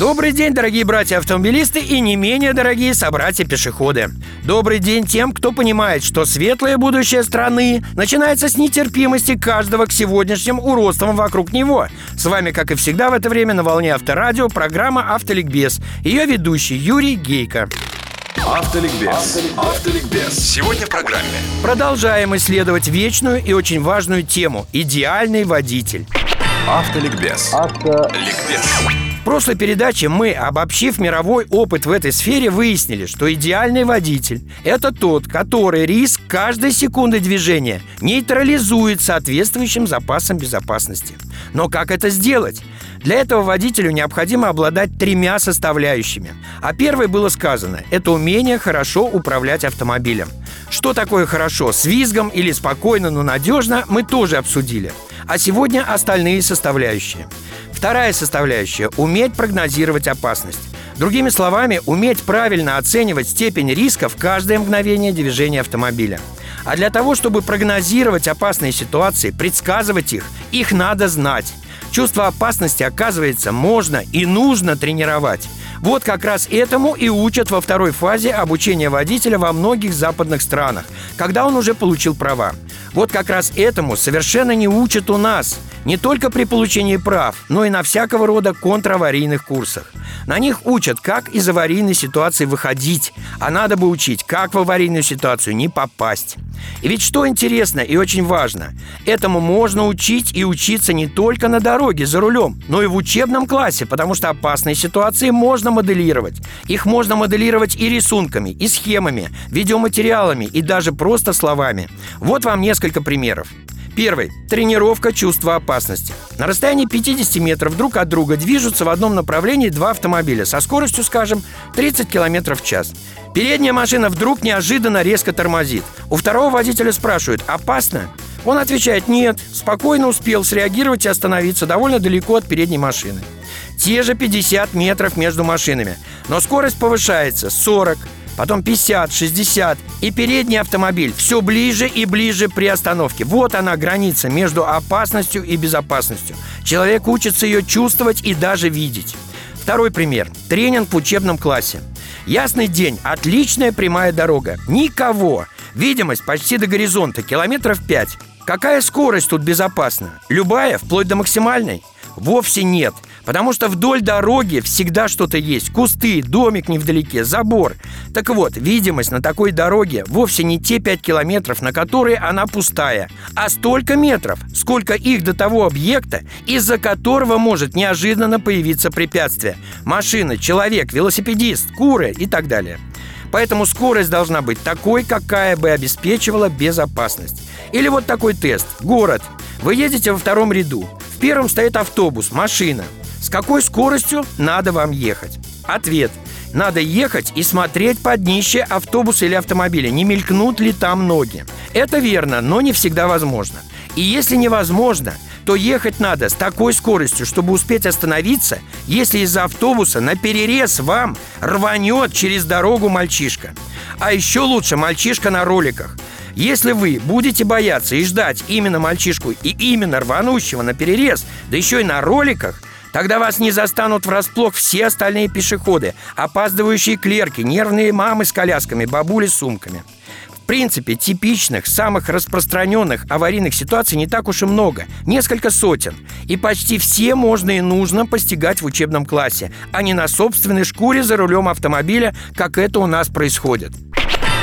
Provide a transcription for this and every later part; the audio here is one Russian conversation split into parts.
Добрый день, дорогие братья-автомобилисты и не менее дорогие собратья-пешеходы. Добрый день тем, кто понимает, что светлое будущее страны начинается с нетерпимости каждого к сегодняшним уродствам вокруг него. С вами, как и всегда в это время на волне Авторадио, программа «Автоликбез». Ее ведущий Юрий Гейко. Автоликбез. Автоликбез. Сегодня в программе. Продолжаем исследовать вечную и очень важную тему – идеальный водитель. Автоликбез. Автоликбез. Прошлой передаче мы, обобщив мировой опыт в этой сфере, выяснили, что идеальный водитель – это тот, который риск каждой секунды движения нейтрализует соответствующим запасом безопасности. Но как это сделать? Для этого водителю необходимо обладать тремя составляющими. А первой было сказано – это умение хорошо управлять автомобилем. Что такое хорошо, с визгом или спокойно, но надежно, мы тоже обсудили. А сегодня остальные составляющие – Вторая составляющая – уметь прогнозировать опасность. Другими словами, уметь правильно оценивать степень риска в каждое мгновение движения автомобиля. А для того, чтобы прогнозировать опасные ситуации, предсказывать их, их надо знать. Чувство опасности, оказывается, можно и нужно тренировать. Вот как раз этому и учат во второй фазе обучения водителя во многих западных странах, когда он уже получил права. Вот как раз этому совершенно не учат у нас – не только при получении прав, но и на всякого рода контраварийных курсах. На них учат, как из аварийной ситуации выходить, а надо бы учить, как в аварийную ситуацию не попасть. И ведь что интересно и очень важно, этому можно учить и учиться не только на дороге за рулем, но и в учебном классе, потому что опасные ситуации можно моделировать. Их можно моделировать и рисунками, и схемами, видеоматериалами, и даже просто словами. Вот вам несколько примеров. Первый. Тренировка чувства опасности. На расстоянии 50 метров друг от друга движутся в одном направлении два автомобиля со скоростью, скажем, 30 км в час. Передняя машина вдруг неожиданно резко тормозит. У второго водителя спрашивают «Опасно?». Он отвечает «Нет», спокойно успел среагировать и остановиться довольно далеко от передней машины. Те же 50 метров между машинами, но скорость повышается 40, потом 50, 60 и передний автомобиль все ближе и ближе при остановке. Вот она граница между опасностью и безопасностью. Человек учится ее чувствовать и даже видеть. Второй пример. Тренинг в учебном классе. Ясный день, отличная прямая дорога. Никого. Видимость почти до горизонта, километров 5. Какая скорость тут безопасна? Любая, вплоть до максимальной? Вовсе нет – Потому что вдоль дороги всегда что-то есть. Кусты, домик невдалеке, забор. Так вот, видимость на такой дороге вовсе не те 5 километров, на которые она пустая, а столько метров, сколько их до того объекта, из-за которого может неожиданно появиться препятствие. Машина, человек, велосипедист, куры и так далее. Поэтому скорость должна быть такой, какая бы обеспечивала безопасность. Или вот такой тест. Город. Вы едете во втором ряду. В первом стоит автобус, машина. Какой скоростью надо вам ехать? Ответ. Надо ехать и смотреть под днище автобуса или автомобиля, не мелькнут ли там ноги. Это верно, но не всегда возможно. И если невозможно, то ехать надо с такой скоростью, чтобы успеть остановиться, если из-за автобуса на перерез вам рванет через дорогу мальчишка. А еще лучше мальчишка на роликах. Если вы будете бояться и ждать именно мальчишку и именно рванущего на перерез, да еще и на роликах, Тогда вас не застанут врасплох все остальные пешеходы, опаздывающие клерки, нервные мамы с колясками, бабули с сумками. В принципе, типичных, самых распространенных аварийных ситуаций не так уж и много, несколько сотен. И почти все можно и нужно постигать в учебном классе, а не на собственной шкуре за рулем автомобиля, как это у нас происходит.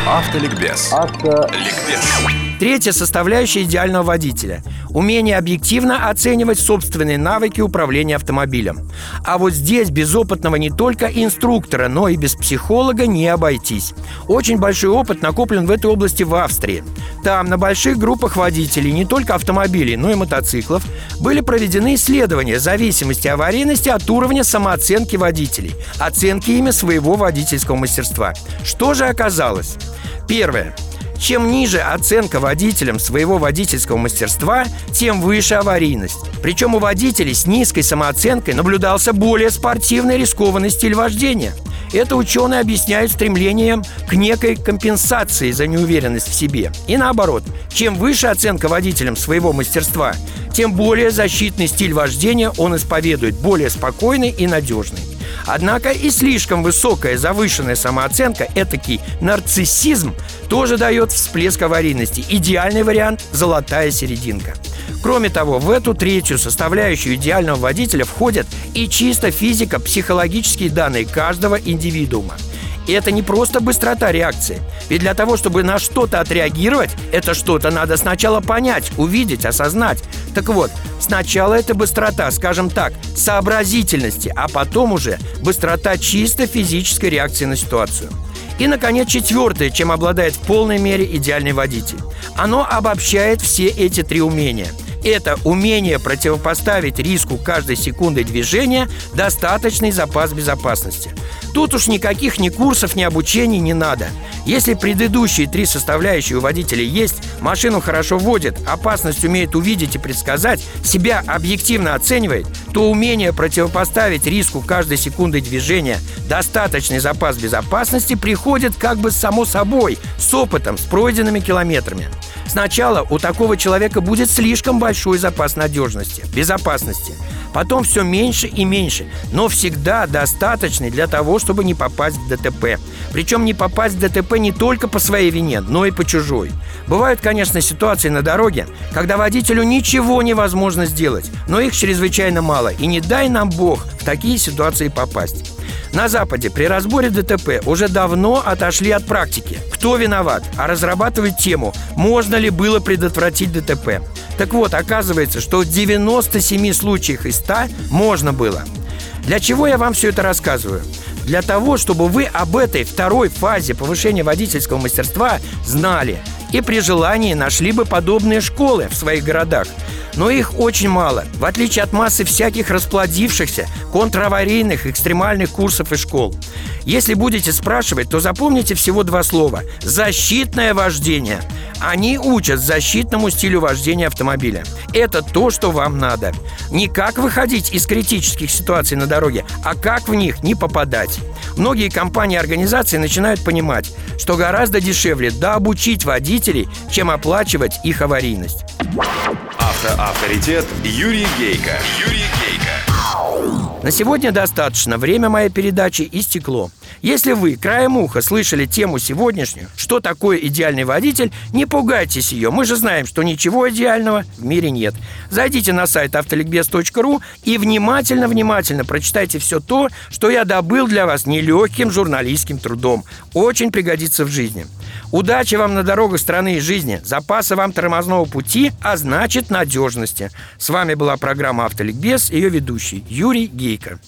Автоликбез. Автоликбез. Третья составляющая идеального водителя – умение объективно оценивать собственные навыки управления автомобилем. А вот здесь без опытного не только инструктора, но и без психолога не обойтись. Очень большой опыт накоплен в этой области в Австрии. Там на больших группах водителей не только автомобилей, но и мотоциклов были проведены исследования зависимости аварийности от уровня самооценки водителей, оценки ими своего водительского мастерства. Что же оказалось? Первое. Чем ниже оценка водителям своего водительского мастерства, тем выше аварийность. Причем у водителей с низкой самооценкой наблюдался более спортивный рискованный стиль вождения. Это ученые объясняют стремлением к некой компенсации за неуверенность в себе. И наоборот, чем выше оценка водителям своего мастерства, тем более защитный стиль вождения он исповедует, более спокойный и надежный. Однако и слишком высокая завышенная самооценка, этакий нарциссизм, тоже дает всплеск аварийности. Идеальный вариант – золотая серединка. Кроме того, в эту третью составляющую идеального водителя входят и чисто физико-психологические данные каждого индивидуума. И это не просто быстрота реакции. Ведь для того, чтобы на что-то отреагировать, это что-то надо сначала понять, увидеть, осознать. Так вот, сначала это быстрота, скажем так, сообразительности, а потом уже быстрота чисто физической реакции на ситуацию. И, наконец, четвертое, чем обладает в полной мере идеальный водитель. Оно обобщает все эти три умения – это умение противопоставить риску каждой секунды движения достаточный запас безопасности. Тут уж никаких ни курсов, ни обучений не надо. Если предыдущие три составляющие у водителя есть, машину хорошо водит, опасность умеет увидеть и предсказать, себя объективно оценивает, то умение противопоставить риску каждой секунды движения достаточный запас безопасности приходит как бы само собой, с опытом, с пройденными километрами. Сначала у такого человека будет слишком большой запас надежности, безопасности. Потом все меньше и меньше, но всегда достаточный для того, чтобы не попасть в ДТП. Причем не попасть в ДТП не только по своей вине, но и по чужой. Бывают, конечно, ситуации на дороге, когда водителю ничего невозможно сделать, но их чрезвычайно мало, и не дай нам Бог в такие ситуации попасть. На Западе при разборе ДТП уже давно отошли от практики. Кто виноват? А разрабатывают тему, можно ли было предотвратить ДТП. Так вот, оказывается, что в 97 случаях из 100 можно было. Для чего я вам все это рассказываю? Для того, чтобы вы об этой второй фазе повышения водительского мастерства знали и при желании нашли бы подобные школы в своих городах – но их очень мало, в отличие от массы всяких расплодившихся, контраварийных, экстремальных курсов и школ. Если будете спрашивать, то запомните всего два слова. Защитное вождение. Они учат защитному стилю вождения автомобиля. Это то, что вам надо. Не как выходить из критических ситуаций на дороге, а как в них не попадать. Многие компании и организации начинают понимать, что гораздо дешевле дообучить водителей, чем оплачивать их аварийность. Автоавторитет Юрий Гейко. Юрий Гейко. На сегодня достаточно. Время моей передачи истекло. Если вы краем уха слышали тему сегодняшнюю, что такое идеальный водитель, не пугайтесь ее. Мы же знаем, что ничего идеального в мире нет. Зайдите на сайт автоликбез.ру и внимательно-внимательно прочитайте все то, что я добыл для вас нелегким журналистским трудом. Очень пригодится в жизни. Удачи вам на дорогах страны и жизни, запаса вам тормозного пути, а значит надежности. С вами была программа «Автоликбез», ее ведущий Юрий Гейко.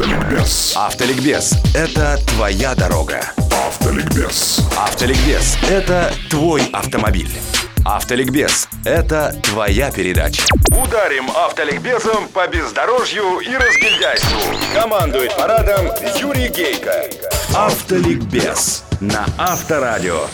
Автоликбез. Автоликбез – это твоя дорога. Автоликбез. Автоликбез – это твой автомобиль. Автоликбез – это твоя передача. Ударим автоликбезом по бездорожью и разгильдяйству. Командует парадом Юрий Гейко. Автоликбез на Авторадио.